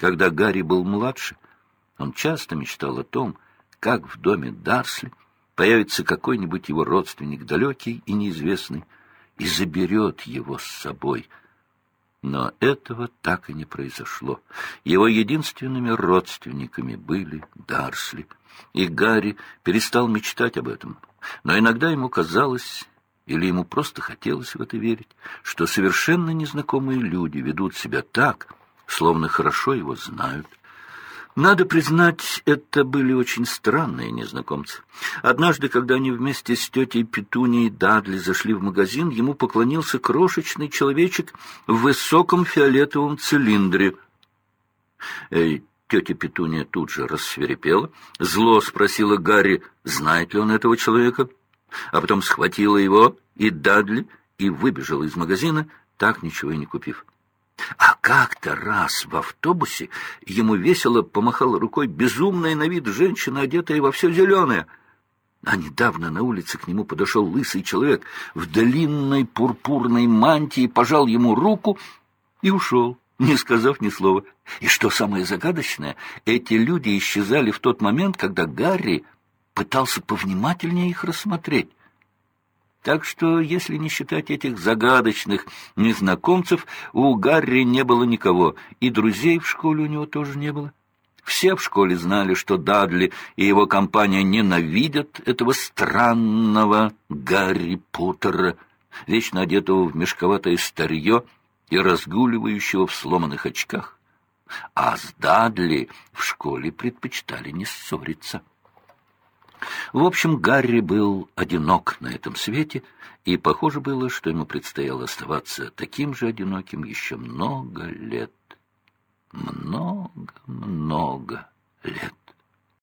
Когда Гарри был младше, он часто мечтал о том, как в доме Дарсли появится какой-нибудь его родственник, далекий и неизвестный, и заберет его с собой. Но этого так и не произошло. Его единственными родственниками были Дарсли. И Гарри перестал мечтать об этом. Но иногда ему казалось, или ему просто хотелось в это верить, что совершенно незнакомые люди ведут себя так, словно хорошо его знают. Надо признать, это были очень странные незнакомцы. Однажды, когда они вместе с тетей Петунией Дадли зашли в магазин, ему поклонился крошечный человечек в высоком фиолетовом цилиндре. Эй, тетя Петуния тут же рассверепела, зло спросила Гарри, знает ли он этого человека, а потом схватила его и Дадли и выбежала из магазина, так ничего и не купив. А как-то раз в автобусе ему весело помахала рукой безумная на вид женщина, одетая во все зеленое. А недавно на улице к нему подошел лысый человек в длинной пурпурной мантии, пожал ему руку и ушел, не сказав ни слова. И что самое загадочное, эти люди исчезали в тот момент, когда Гарри пытался повнимательнее их рассмотреть. Так что, если не считать этих загадочных незнакомцев, у Гарри не было никого, и друзей в школе у него тоже не было. Все в школе знали, что Дадли и его компания ненавидят этого странного Гарри Поттера, вечно одетого в мешковатое старье и разгуливающего в сломанных очках. А с Дадли в школе предпочитали не ссориться. В общем, Гарри был одинок на этом свете, и похоже было, что ему предстояло оставаться таким же одиноким еще много лет. Много-много лет.